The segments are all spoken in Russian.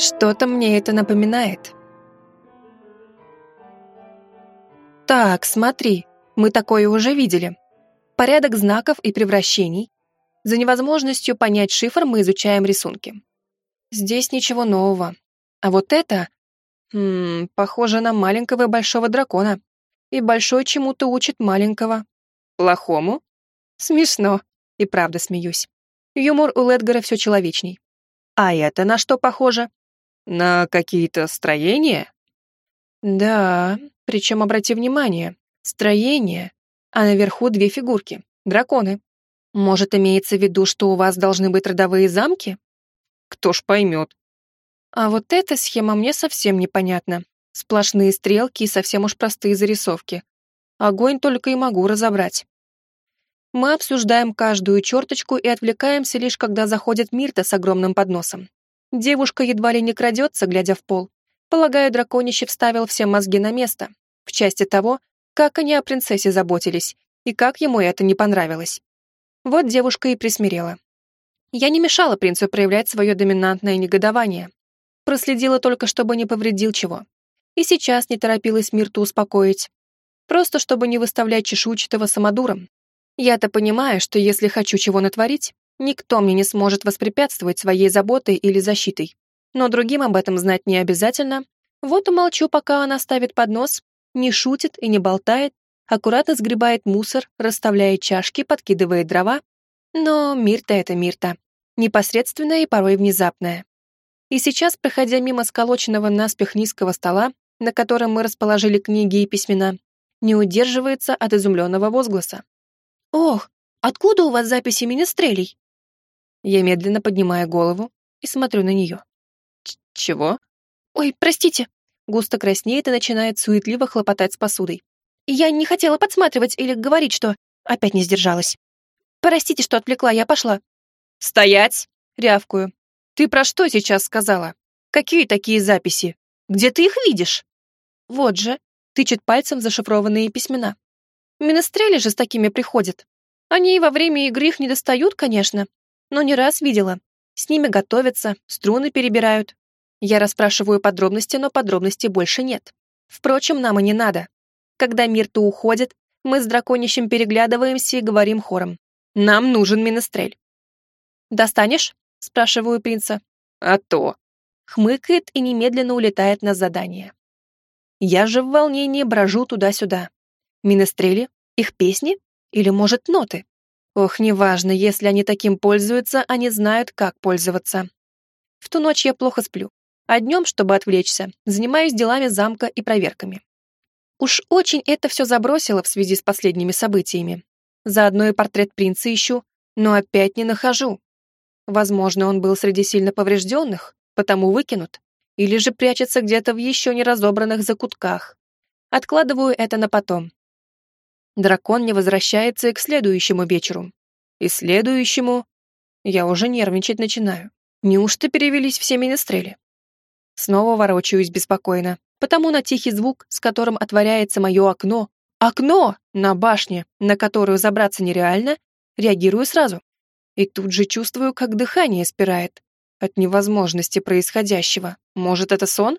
Что-то мне это напоминает. Так, смотри, мы такое уже видели. Порядок знаков и превращений. За невозможностью понять шифр мы изучаем рисунки. Здесь ничего нового. А вот это... Хм, похоже на маленького и большого дракона. И большой чему-то учит маленького. Плохому? Смешно. И правда смеюсь. Юмор у Ледгара все человечней. А это на что похоже? На какие-то строения? Да, причем обрати внимание, строение, а наверху две фигурки, драконы. Может, имеется в виду, что у вас должны быть родовые замки? Кто ж поймет. А вот эта схема мне совсем непонятна. Сплошные стрелки и совсем уж простые зарисовки. Огонь только и могу разобрать. Мы обсуждаем каждую черточку и отвлекаемся лишь, когда заходит Мирта с огромным подносом. Девушка едва ли не крадется, глядя в пол. Полагаю, драконище вставил все мозги на место, в части того, как они о принцессе заботились и как ему это не понравилось. Вот девушка и присмирела. Я не мешала принцу проявлять свое доминантное негодование. Проследила только, чтобы не повредил чего. И сейчас не торопилась Мирту успокоить. Просто чтобы не выставлять чешуйчатого самодуром, я-то понимаю, что если хочу чего натворить, никто мне не сможет воспрепятствовать своей заботой или защитой. Но другим об этом знать не обязательно. Вот и молчу, пока она ставит поднос, не шутит и не болтает, аккуратно сгребает мусор, расставляет чашки, подкидывает дрова. Но Мирта — это Мирта. Непосредственная и порой внезапная. И сейчас, проходя мимо сколоченного наспех низкого стола, на котором мы расположили книги и письмена, не удерживается от изумленного возгласа. «Ох, откуда у вас записи министрелей?» Я медленно поднимаю голову и смотрю на нее. «Чего?» «Ой, простите». Густо краснеет и начинает суетливо хлопотать с посудой. «Я не хотела подсматривать или говорить, что...» Опять не сдержалась. «Простите, что отвлекла, я пошла». «Стоять!» — рявкую. «Ты про что сейчас сказала? Какие такие записи? Где ты их видишь?» «Вот же», — тычет пальцем зашифрованные письмена. Менестрели же с такими приходят. Они и во время игры их не достают, конечно, но не раз видела. С ними готовятся, струны перебирают. Я расспрашиваю подробности, но подробностей больше нет. Впрочем, нам и не надо. Когда Мирта уходит, мы с драконищем переглядываемся и говорим хором. «Нам нужен Менестрель». «Достанешь?» — спрашиваю принца. «А то». Хмыкает и немедленно улетает на задание. Я же в волнении брожу туда-сюда. Минестрели? Их песни? Или, может, ноты? Ох, неважно, если они таким пользуются, они знают, как пользоваться. В ту ночь я плохо сплю, а днем, чтобы отвлечься, занимаюсь делами замка и проверками. Уж очень это все забросило в связи с последними событиями. Заодно и портрет принца ищу, но опять не нахожу. Возможно, он был среди сильно поврежденных, потому выкинут, или же прячется где-то в еще не разобранных закутках. Откладываю это на потом, дракон не возвращается и к следующему вечеру. И следующему... Я уже нервничать начинаю. Неужто перевелись все министрели? Снова ворочаюсь беспокойно, потому на тихий звук, с которым отворяется мое окно, окно на башне, на которую забраться нереально, реагирую сразу. И тут же чувствую, как дыхание спирает от невозможности происходящего. Может, это сон?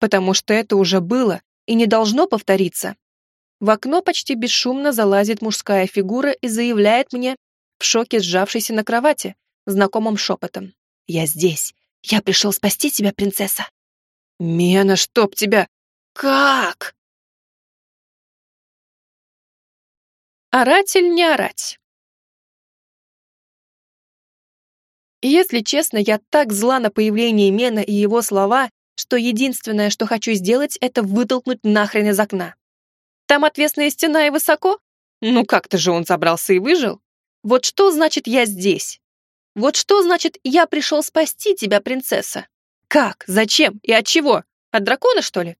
Потому что это уже было и не должно повториться. В окно почти бесшумно залазит мужская фигура и заявляет мне, в шоке сжавшейся на кровати, знакомым шепотом. «Я здесь. Я пришел спасти тебя, принцесса». «Мена, чтоб тебя! Как?» Оратель не орать. Если честно, я так зла на появление Мена и его слова, что единственное, что хочу сделать, это вытолкнуть нахрен из окна. Там отвесная стена и высоко? Ну как-то же он забрался и выжил. Вот что значит «я здесь»? Вот что значит «я пришел спасти тебя, принцесса»? Как? Зачем? И от чего? От дракона, что ли?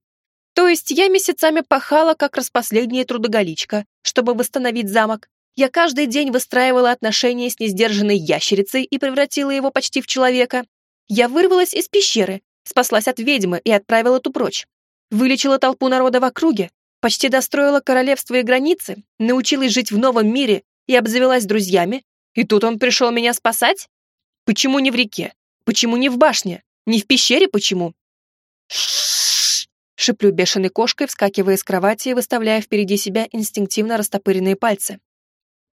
То есть я месяцами пахала, как распоследняя трудоголичка, чтобы восстановить замок. Я каждый день выстраивала отношения с несдержанной ящерицей и превратила его почти в человека. Я вырвалась из пещеры, спаслась от ведьмы и отправила ту прочь. Вылечила толпу народа в округе, Почти достроила королевство и границы, научилась жить в новом мире и обзавелась друзьями, и тут он пришел меня спасать? Почему не в реке? Почему не в башне? Не в пещере почему? Шиплю бешеной кошкой, вскакивая с кровати и выставляя впереди себя инстинктивно растопыренные пальцы.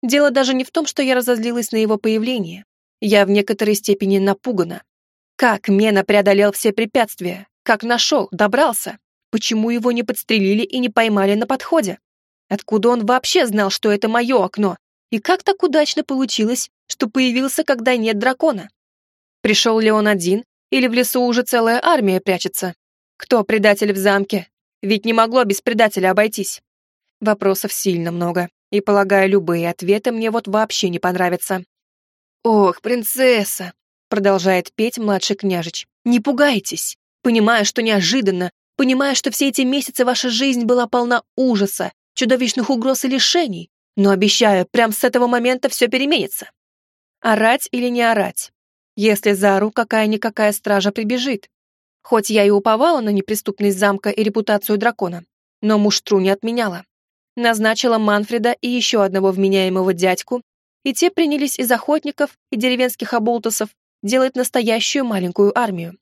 Дело даже не в том, что я разозлилась на его появление. Я в некоторой степени напугана. Как Мена преодолел все препятствия? Как нашел, добрался? Почему его не подстрелили и не поймали на подходе? Откуда он вообще знал, что это мое окно? И как так удачно получилось, что появился, когда нет дракона? Пришел ли он один, или в лесу уже целая армия прячется? Кто предатель в замке? Ведь не могло без предателя обойтись. Вопросов сильно много, и, полагаю, любые ответы мне вот вообще не понравятся. «Ох, принцесса!» — продолжает петь младший княжич. «Не пугайтесь! Понимаю, что неожиданно, понимая, что все эти месяцы ваша жизнь была полна ужаса, чудовищных угроз и лишений, но обещаю, прям с этого момента все переменится. Орать или не орать? Если заору, какая-никакая стража прибежит. Хоть я и уповала на неприступность замка и репутацию дракона, но муштру не отменяла. Назначила Манфреда и еще одного вменяемого дядьку, и те принялись из охотников и деревенских оболтусов делать настоящую маленькую армию.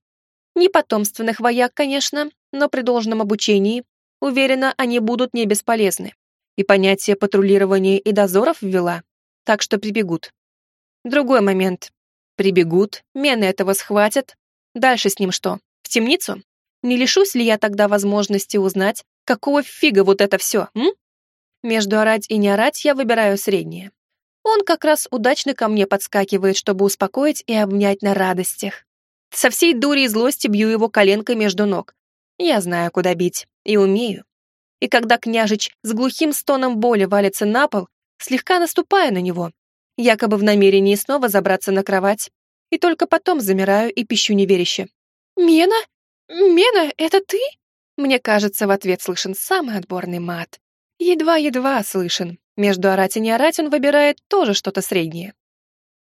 Не потомственных вояк, конечно, но при должном обучении, уверена, они будут не бесполезны. И понятие патрулирования и дозоров ввела, так что прибегут. Другой момент. Прибегут, мены этого схватят. Дальше с ним что? В темницу? Не лишусь ли я тогда возможности узнать, какого фига вот это все, м? Между орать и не орать я выбираю среднее. Он как раз удачно ко мне подскакивает, чтобы успокоить и обнять на радостях. Со всей дури и злости бью его коленкой между ног. Я знаю, куда бить, и умею. И когда княжич с глухим стоном боли валится на пол, слегка наступая на него, якобы в намерении снова забраться на кровать, и только потом замираю и пищу неверяще. «Мена? Мена, это ты?» Мне кажется, в ответ слышен самый отборный мат. Едва-едва слышен. Между орать и не орать он выбирает тоже что-то среднее.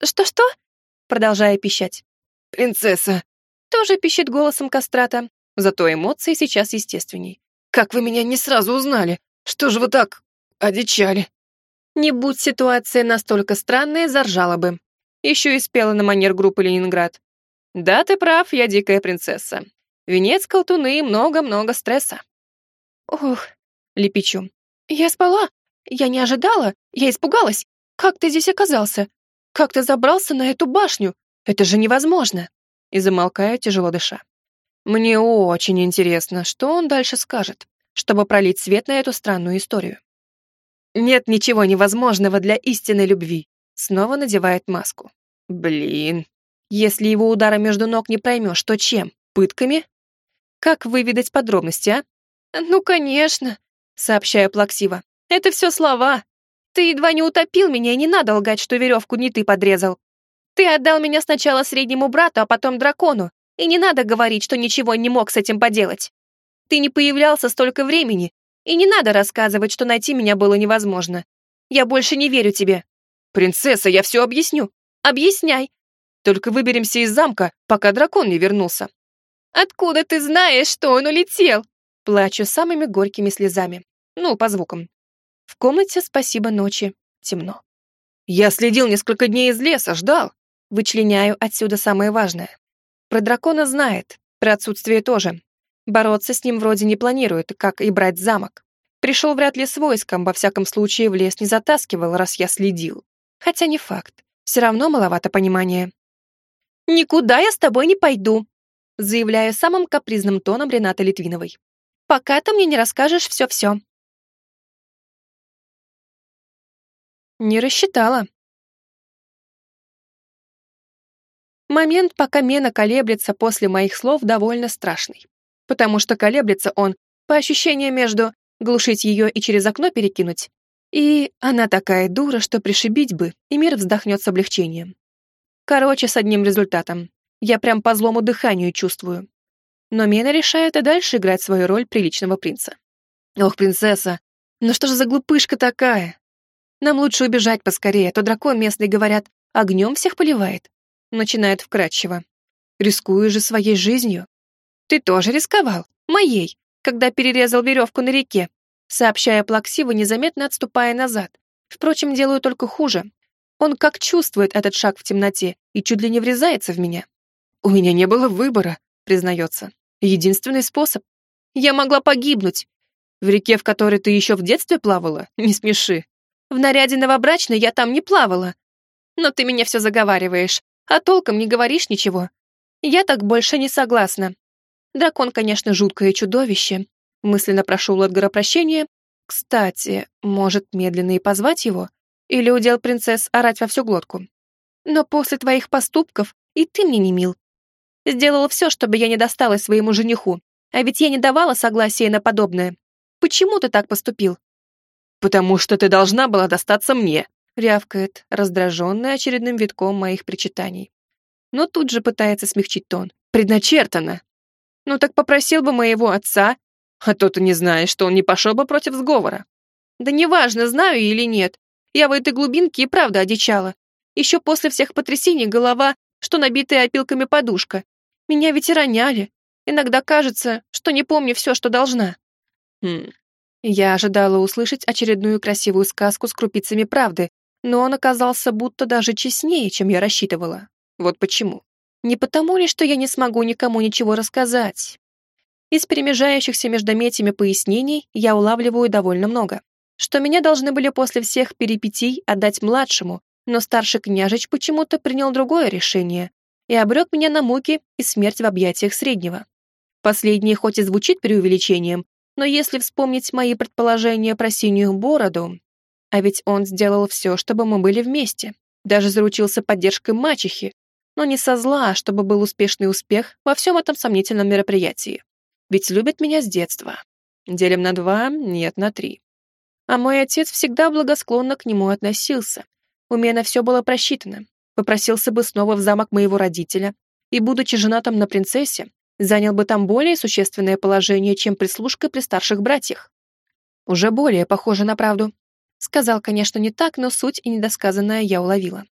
«Что-что?» Продолжая пищать. «Принцесса!» Тоже пищит голосом кастрата, зато эмоции сейчас естественней. «Как вы меня не сразу узнали? Что же вы так одичали?» Не будь ситуация настолько странная, заржала бы. Еще и спела на манер группы «Ленинград». Да, ты прав, я дикая принцесса. Венец колтуны и много-много стресса. Ох, лепечу. Я спала. Я не ожидала. Я испугалась. Как ты здесь оказался? Как ты забрался на эту башню? Это же невозможно. И замолкаю, тяжело дыша. Мне очень интересно, что он дальше скажет, чтобы пролить свет на эту странную историю. Нет ничего невозможного для истинной любви. Снова надевает маску. Блин. Если его удара между ног не проймешь, то чем? Пытками? Как выведать подробности, а? Ну, конечно, сообщаю плаксиво. Это все слова. Ты едва не утопил меня, и не надо лгать, что веревку не ты подрезал. Ты отдал меня сначала среднему брату, а потом дракону, и не надо говорить, что ничего не мог с этим поделать. Ты не появлялся столько времени, и не надо рассказывать, что найти меня было невозможно. Я больше не верю тебе. Принцесса, я все объясню. Объясняй. Только выберемся из замка, пока дракон не вернулся. Откуда ты знаешь, что он улетел? Плачу самыми горькими слезами. Ну, по звукам. В комнате, спасибо ночи, темно. Я следил несколько дней из леса, ждал. Вычленяю отсюда самое важное. Про дракона знает, про отсутствие тоже, Бороться с ним вроде не планирует, как и брать замок. Пришел вряд ли с войском, во всяком случае в лес не затаскивал, раз я следил. Хотя не факт. Все равно маловато понимания. «Никуда я с тобой не пойду», заявляя самым капризным тоном Рената Литвиновой. «Пока ты мне не расскажешь все-все». Не рассчитала. Момент, пока Мена колеблется после моих слов, довольно страшный потому что колеблется он, по ощущениям между глушить ее и через окно перекинуть, и она такая дура, что пришибить бы, и мир вздохнет с облегчением. Короче, с одним результатом. Я прям по злому дыханию чувствую. Но Мена решает и дальше играть свою роль приличного принца. Ох, принцесса, ну что же за глупышка такая? Нам лучше убежать поскорее, а то дракон местный, говорят, огнем всех поливает. Начинает вкрадчиво. Рискуешь же своей жизнью. Ты тоже рисковал? Моей, когда перерезал веревку на реке, сообщая плаксиво, незаметно отступая назад. Впрочем, делаю только хуже. Он как чувствует этот шаг в темноте и чуть ли не врезается в меня. У меня не было выбора. признается. Единственный способ. Я могла погибнуть. В реке, в которой ты еще в детстве плавала? Не смеши. В наряде новобрачной я там не плавала. Но ты меня все заговариваешь, а толком не говоришь ничего. Я так больше не согласна. Дракон, конечно, жуткое чудовище. Мысленно прошу Лотгара прощения. Кстати, может, медленно и позвать его? Или удел принцесс орать во всю глотку? Но после твоих поступков и ты мне не мил. Сделал все, чтобы я не досталась своему жениху. А ведь я не давала согласия на подобное. Почему ты так поступил? Потому что ты должна была достаться мне, рявкает, раздраженная очередным витком моих причитаний. Но тут же пытается смягчить тон. Предначертано. Ну так попросил бы моего отца, а то ты не знаешь, что он не пошел бы против сговора. Да неважно, знаю или нет. Я в этой глубинке и правда одичала. Еще после всех потрясений голова, что набитая опилками подушка. Меня ведь и роняли. Иногда кажется, что не помню все, что должна. Хм. Я ожидала услышать очередную красивую сказку с крупицами правды, но он оказался будто даже честнее, чем я рассчитывала. Вот почему. Не потому ли, что я не смогу никому ничего рассказать? Из перемежающихся междометиями пояснений я улавливаю довольно много. Что меня должны были после всех перипетий отдать младшему, но старший княжич почему-то принял другое решение и обрек меня на муки и смерть в объятиях среднего. Последнее хоть и звучит преувеличением, но если вспомнить мои предположения про синюю бороду, а ведь он сделал все, чтобы мы были вместе, даже заручился поддержкой мачехи, но не со зла, а чтобы был успешный успех во всем этом сомнительном мероприятии. Ведь любит меня с детства. Делим на два, нет, на три. А мой отец всегда благосклонно к нему относился, у меня все было просчитано. Попросился бы снова в замок моего родителя и, будучи женатым на принцессе, занял бы там более существенное положение, чем прислужка при старших братьях. Уже более похоже на правду. Сказал, конечно, не так, но суть и недосказанное я уловила.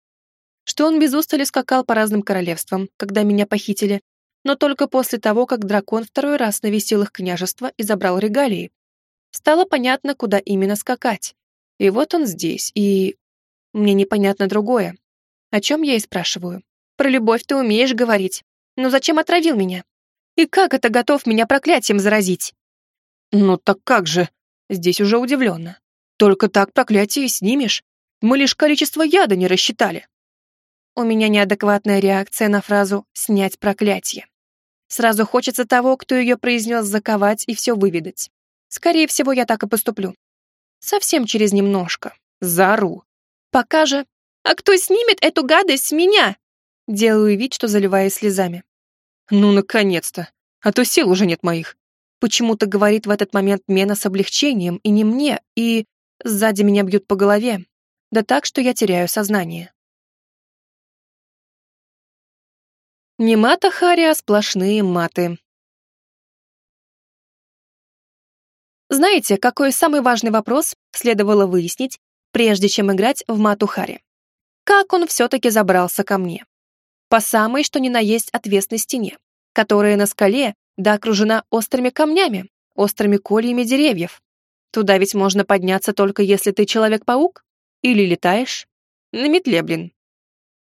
Что он без устали скакал по разным королевствам, когда меня похитили, но только после того, как дракон второй раз навестил их княжество и забрал регалии. Стало понятно, куда именно скакать. И вот он здесь, и мне непонятно другое. О чем я и спрашиваю. Про любовь ты умеешь говорить. Но зачем отравил меня? И как это готов меня проклятием заразить? Ну так как же? Здесь уже удивленно. Только так проклятие снимешь. Мы лишь количество яда не рассчитали. У меня неадекватная реакция на фразу «снять проклятие». Сразу хочется того, кто ее произнес, заковать и все выведать. Скорее всего, я так и поступлю. Совсем через немножко. Зару. Пока же... А кто снимет эту гадость с меня? Делаю вид, что заливаю слезами. Ну, наконец-то. А то сил уже нет моих. Почему-то говорит в этот момент Мена с облегчением, и не мне, и... Сзади меня бьют по голове. Да так, что я теряю сознание. Не мата Хари, а сплошные маты. Знаете, какой самый важный вопрос следовало выяснить, прежде чем играть в Матухари. Как он все-таки забрался ко мне? По самой, что ни на есть отвесной стене, которая на скале да окружена острыми камнями, острыми кольями деревьев. Туда ведь можно подняться только если ты Человек-паук или летаешь. На метле, блин.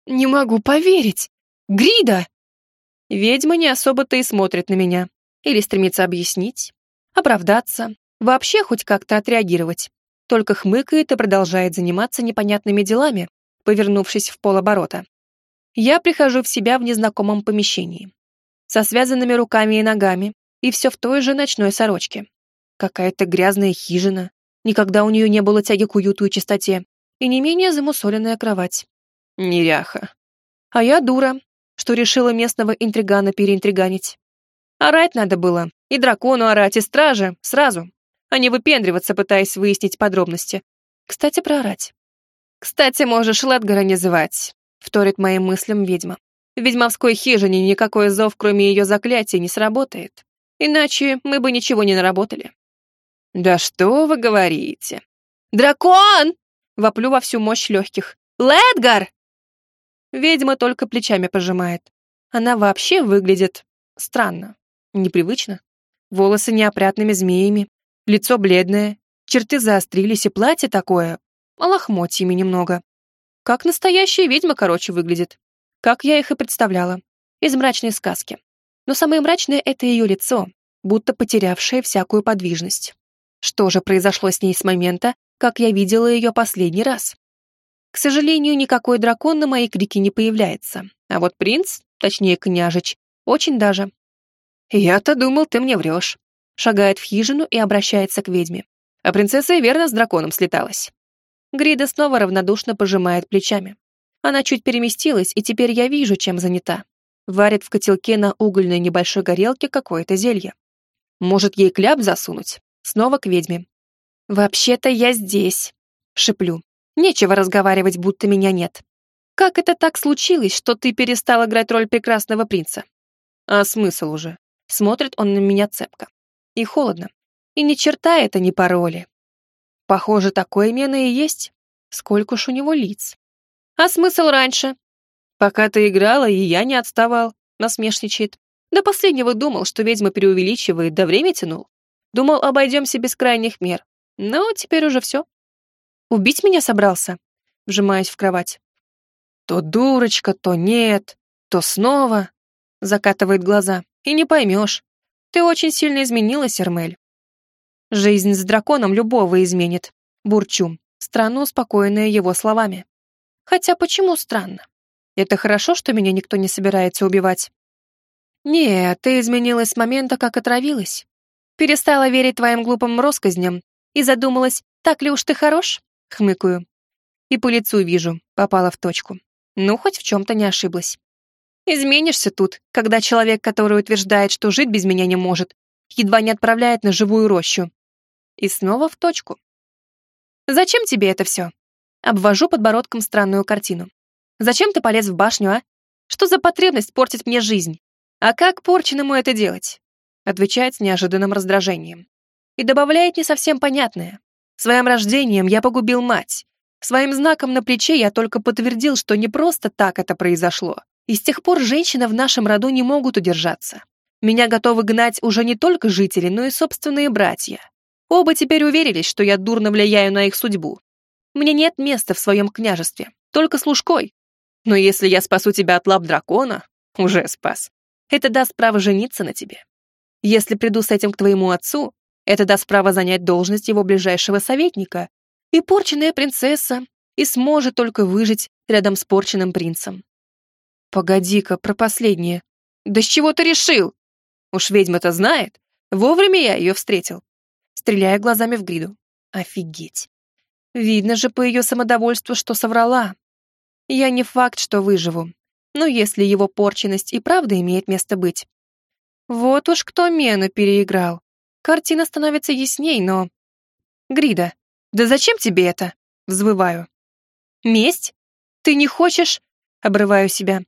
Не могу поверить! Грида! Ведьма не особо-то и смотрит на меня. Или стремится объяснить, оправдаться, вообще хоть как-то отреагировать только хмыкает и продолжает заниматься непонятными делами, повернувшись в полоборота. Я прихожу в себя в незнакомом помещении. Со связанными руками и ногами, и все в той же ночной сорочке. Какая-то грязная хижина, никогда у нее не было тяги к уюту и чистоте, и не менее замусоленная кровать. Неряха. А я дура, что решила местного интригана переинтриганить. Орать надо было, и дракону орать, и страже, сразу а не выпендриваться, пытаясь выяснить подробности. Кстати, проорать. «Кстати, можешь Ледгара не звать», — вторит моим мыслям ведьма. «В ведьмовской хижине никакой зов, кроме ее заклятия, не сработает. Иначе мы бы ничего не наработали». «Да что вы говорите?» «Дракон!» — воплю во всю мощь легких. «Ледгар!» Ведьма только плечами пожимает. Она вообще выглядит странно, непривычно. Волосы неопрятными змеями, Лицо бледное, черты заострились, и платье такое, а лохмотьями немного. Как настоящая ведьма, короче, выглядит. Как я их и представляла. Из мрачной сказки. Но самое мрачное — это ее лицо, будто потерявшее всякую подвижность. Что же произошло с ней с момента, как я видела ее последний раз? К сожалению, никакой дракон на мои крики не появляется, а вот принц, точнее княжич, очень даже. «Я-то думал, ты мне врешь», — шагает в хижину и обращается к ведьме. А принцесса верно с драконом слеталась. Грида снова равнодушно пожимает плечами. Она чуть переместилась, и теперь я вижу, чем занята. Варит в котелке на угольной небольшой горелке какое-то зелье. Может, ей кляп засунуть? Снова к ведьме. «Вообще-то я здесь», — шеплю. «Нечего разговаривать, будто меня нет. Как это так случилось, что ты перестал играть роль прекрасного принца?» «А смысл уже?» Смотрит он на меня цепко. И холодно. И ни черта это не пароли. Похоже, такое именно и есть. Сколько ж у него лиц. А смысл раньше? Пока ты играла, и я не отставал, насмешничает. До последнего думал, что ведьма преувеличивает, да время тянул. Думал, обойдемся без крайних мер. Но теперь уже все. Убить меня собрался? Вжимаясь в кровать. То дурочка, то нет, то снова. Закатывает глаза. И не поймешь. Ты очень сильно изменилась, Эрмель. Жизнь с драконом любого изменит. Бурчу, странно успокоенная его словами. Хотя почему странно? Это хорошо, что меня никто не собирается убивать. Нет, ты изменилась с момента, как отравилась. Перестала верить твоим глупым россказням и задумалась, так ли уж ты хорош? Хмыкаю. И по лицу вижу, попала в точку. Ну, хоть в чем-то не ошиблась. Изменишься тут, когда человек, который утверждает, что жить без меня не может, едва не отправляет на живую рощу. И снова в точку. Зачем тебе это все? Обвожу подбородком странную картину. Зачем ты полез в башню, а? Что за потребность портить мне жизнь? А как порченному это делать? Отвечает с неожиданным раздражением. И добавляет не совсем понятное. Своим рождением я погубил мать. Своим знаком на плече я только подтвердил, что не просто так это произошло. И с тех пор женщины в нашем роду не могут удержаться. Меня готовы гнать уже не только жители, но и собственные братья. Оба теперь уверились, что я дурно влияю на их судьбу. Мне нет места в своем княжестве, только служкой. Но если я спасу тебя от лап дракона, уже спас, это даст право жениться на тебе. Если приду с этим к твоему отцу, это даст право занять должность его ближайшего советника. И порченная принцесса и сможет только выжить рядом с порченным принцем. Погоди-ка, про последнее. Да с чего ты решил? Уж ведьма-то знает. Вовремя я ее встретил. Стреляя глазами в Гриду. Офигеть. Видно же по ее самодовольству, что соврала. Я не факт, что выживу. Но если его порченность и правда имеет место быть. Вот уж кто Мену переиграл. Картина становится ясней, но... Грида, да зачем тебе это? Взвываю. Месть? Ты не хочешь? Обрываю себя.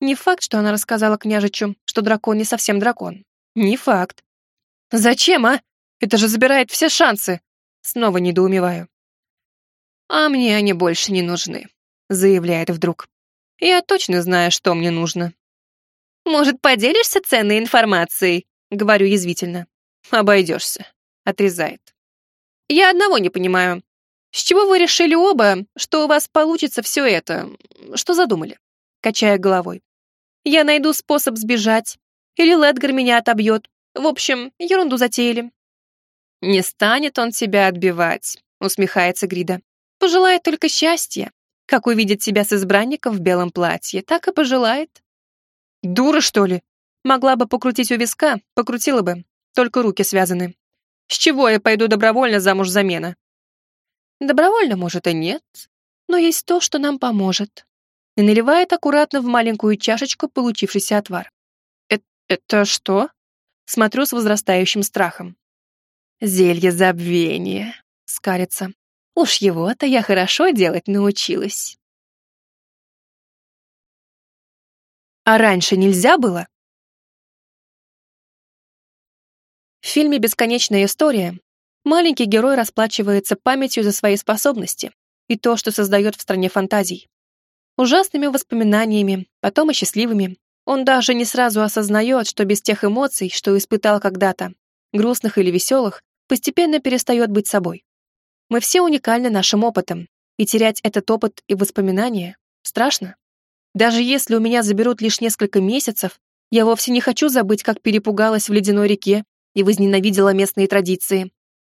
Не факт, что она рассказала княжичу, что дракон не совсем дракон. Не факт. Зачем, а? Это же забирает все шансы. Снова недоумеваю. А мне они больше не нужны, заявляет вдруг. Я точно знаю, что мне нужно. Может, поделишься ценной информацией? Говорю язвительно. Обойдешься, отрезает. Я одного не понимаю. С чего вы решили оба, что у вас получится все это? Что задумали? Качая головой. Я найду способ сбежать. Или Ледгар меня отобьет. В общем, ерунду затеяли. Не станет он тебя отбивать, усмехается Грида. Пожелает только счастья. Как увидит себя с избранником в белом платье, так и пожелает. Дура, что ли? Могла бы покрутить у виска, покрутила бы. Только руки связаны. С чего я пойду добровольно замуж замена? Добровольно, может, и нет. Но есть то, что нам поможет и наливает аккуратно в маленькую чашечку получившийся отвар. «Это, это что?» Смотрю с возрастающим страхом. «Зелье забвения», — скалится. «Уж его-то я хорошо делать научилась». «А раньше нельзя было?» В фильме «Бесконечная история» маленький герой расплачивается памятью за свои способности и то, что создает в стране фантазий ужасными воспоминаниями, потом и счастливыми. Он даже не сразу осознает, что без тех эмоций, что испытал когда-то, грустных или веселых, постепенно перестает быть собой. Мы все уникальны нашим опытом, и терять этот опыт и воспоминания страшно. Даже если у меня заберут лишь несколько месяцев, Я вовсе не хочу забыть, как перепугалась в ледяной реке и возненавидела местные традиции.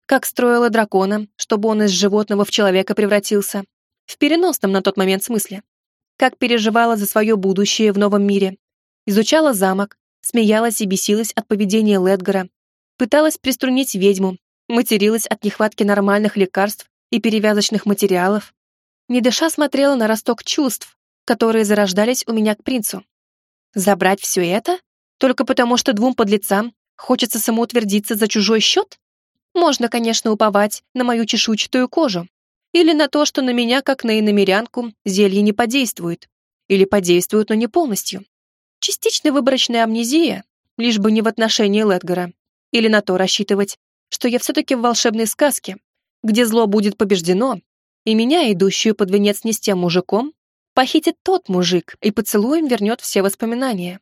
Как строила дракона, чтобы он из животного в человека превратился. В переносном на тот момент смысле. Как переживала за свое будущее в новом мире. Изучала замок, смеялась и бесилась от поведения Ледгара. Пыталась приструнить ведьму, материлась от нехватки нормальных лекарств и перевязочных материалов. Не дыша смотрела на росток чувств, которые зарождались у меня к принцу. Забрать все это? Только потому, что двум подлецам хочется самоутвердиться за чужой счет? Можно, конечно, уповать на мою чешуйчатую кожу. Или на то, что на меня, как на иномерянку, зелье не подействует. Или подействует, но не полностью. Частичная выборочная амнезия, лишь бы не в отношении Ледгара. Или на то рассчитывать, что я все-таки в волшебной сказке, где зло будет побеждено, и меня, идущую под венец не с тем мужиком, похитит тот мужик и поцелуем вернет все воспоминания.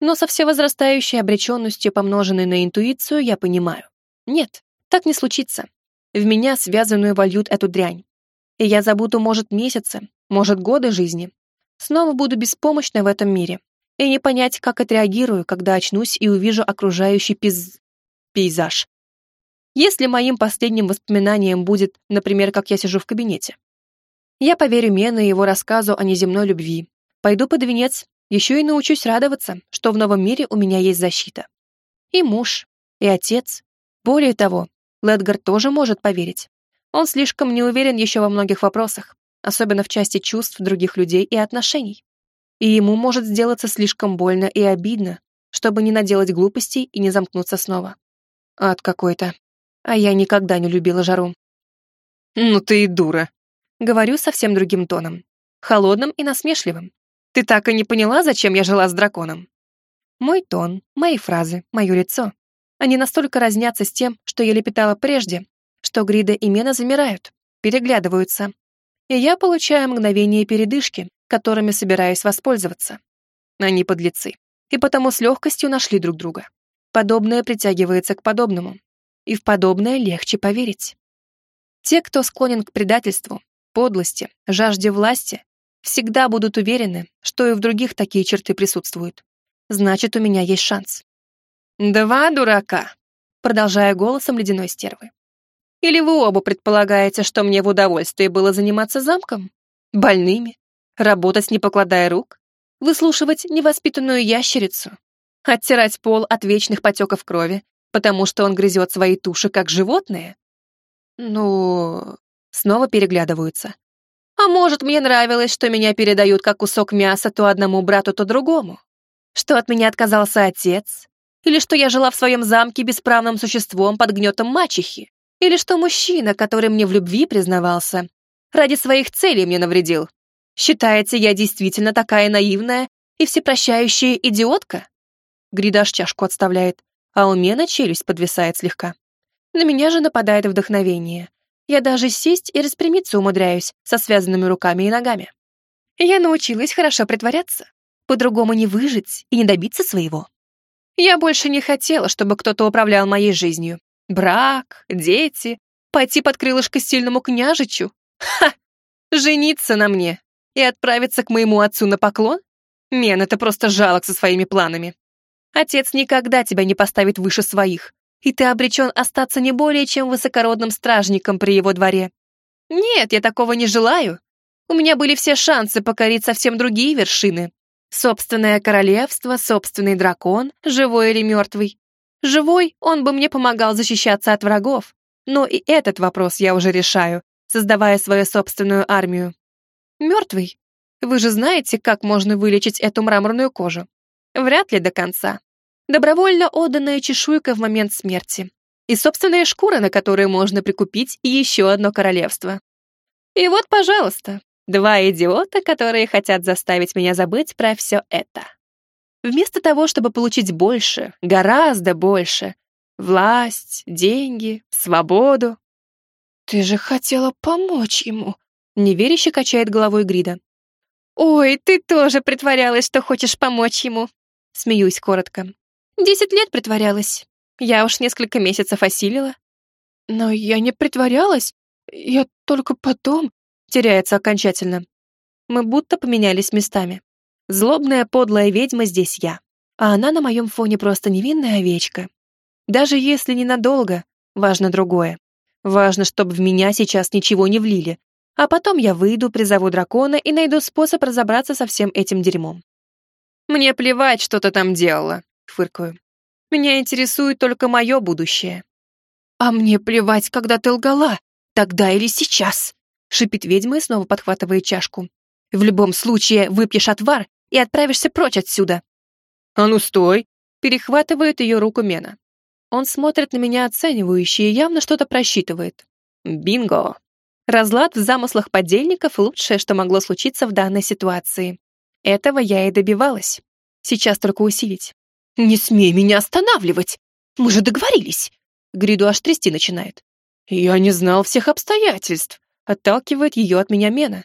Но со всевозрастающей обреченностью, помноженной на интуицию, я понимаю. Нет, так не случится. В меня связанную вольют эту дрянь. И я забуду, может, месяцы, может, годы жизни. Снова буду беспомощна в этом мире. И не понять, как отреагирую, когда очнусь и увижу окружающий пиз... пейзаж. Если моим последним воспоминанием будет, например, как я сижу в кабинете. Я поверю Мену и его рассказу о неземной любви. Пойду под венец, еще и научусь радоваться, что в новом мире у меня есть защита. И муж, и отец. Более того, Ледгар тоже может поверить. Он слишком не уверен еще во многих вопросах, особенно в части чувств других людей и отношений. И ему может сделаться слишком больно и обидно, чтобы не наделать глупостей и не замкнуться снова. Ад какой-то. А я никогда не любила жару. «Ну ты и дура», — говорю совсем другим тоном. Холодным и насмешливым. «Ты так и не поняла, зачем я жила с драконом?» Мой тон, мои фразы, мое лицо. Они настолько разнятся с тем, что я лепетала прежде, что Грида и Мена замирают, переглядываются. И я получаю мгновение передышки, которыми собираюсь воспользоваться. Они подлецы. И потому с легкостью нашли друг друга. Подобное притягивается к подобному. И в подобное легче поверить. Те, кто склонен к предательству, подлости, жажде власти, всегда будут уверены, что и в других такие черты присутствуют. Значит, у меня есть шанс. «Два дурака», продолжая голосом ледяной стервы. «Или вы оба предполагаете, что мне в удовольствие было заниматься замком? Больными? Работать, не покладая рук? Выслушивать невоспитанную ящерицу? Оттирать пол от вечных потеков крови, потому что он грызет свои туши, как животные? Ну...» Снова переглядываются. «А может, мне нравилось, что меня передают как кусок мяса то одному брату, то другому? Что от меня отказался отец, или что я жила в своем замке бесправным существом под гнетом мачехи? Или что мужчина, который мне в любви признавался, ради своих целей мне навредил? Считаете, я действительно такая наивная и всепрощающая идиотка? Гридаш чашку отставляет, а у Мена челюсть подвисает слегка. На меня же нападает вдохновение. Я даже сесть и распрямиться умудряюсь со связанными руками и ногами. Я научилась хорошо притворяться. По-другому не выжить и не добиться своего. Я больше не хотела, чтобы кто-то управлял моей жизнью. Брак, дети, пойти под крылышко сильному княжичу. Ха! Жениться на мне и отправиться к моему отцу на поклон? Мен, это просто жалок со своими планами. Отец никогда тебя не поставит выше своих, и ты обречен остаться не более чем высокородным стражником при его дворе. Нет, я такого не желаю. У меня были все шансы покорить совсем другие вершины, Собственное королевство, собственный дракон, живой или мертвый. Живой он бы мне помогал защищаться от врагов, но и этот вопрос я уже решаю, создавая свою собственную армию. Мертвый? Вы же знаете, как можно вылечить эту мраморную кожу? Вряд ли до конца. Добровольно отданная чешуйка в момент смерти. И собственная шкура, на которую можно прикупить еще одно королевство. И вот, пожалуйста, Два идиота, которые хотят заставить меня забыть про все это. Вместо того, чтобы получить больше, гораздо больше, власть, деньги, свободу. «Ты же хотела помочь ему», — неверяще качает головой Грида. «Ой, ты тоже притворялась, что хочешь помочь ему», — смеюсь коротко. «Десять лет притворялась. Я уж несколько месяцев осилила». «Но я не притворялась. Я только потом...» теряется окончательно. Мы будто поменялись местами. Злобная подлая ведьма здесь я. А она на моем фоне просто невинная овечка. Даже если ненадолго, важно другое. Важно, чтобы в меня сейчас ничего не влили, а потом я выйду, призову дракона и найду способ разобраться со всем этим дерьмом. «Мне плевать, что ты там делала», — фыркаю. «Меня интересует только мое будущее». «А мне плевать, когда ты лгала, тогда или сейчас», — шипит ведьма и снова подхватывает чашку. «В любом случае выпьешь отвар и отправишься прочь отсюда». «А ну стой!» — перехватывает ее руку Мена. Он смотрит на меня оценивающе и явно что-то просчитывает. Бинго! Разлад в замыслах подельников — лучшее, что могло случиться в данной ситуации. Этого я и добивалась. Сейчас только усилить. «Не смей меня останавливать! Мы же договорились!» Гриду аж трясти начинает. «Я не знал всех обстоятельств», — отталкивает ее от меня Мена.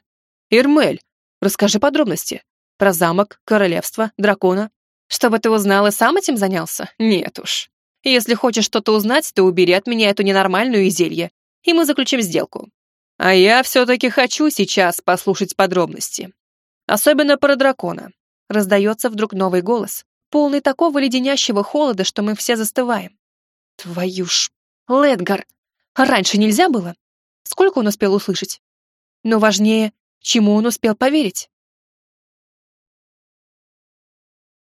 «Ирмель, расскажи подробности. Про замок, королевство, дракона. Чтобы ты узнал и сам этим занялся? Нет уж. Если хочешь что-то узнать, то убери от меня эту ненормальную зелье, и мы заключим сделку. А я все-таки хочу сейчас послушать подробности. Особенно про дракона. Раздается вдруг новый голос, полный такого леденящего холода, что мы все застываем. Твою ж... Ледгар! А раньше нельзя было? Сколько он успел услышать? Но важнее, чему он успел поверить?